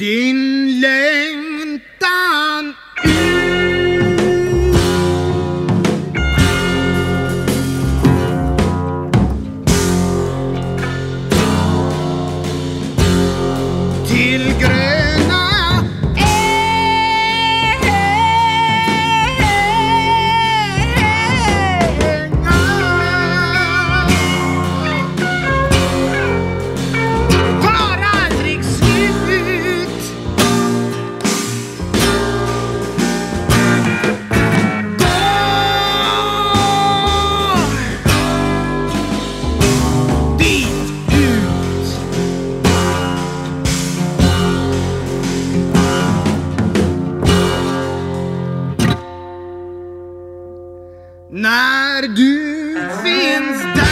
দিন När du finns där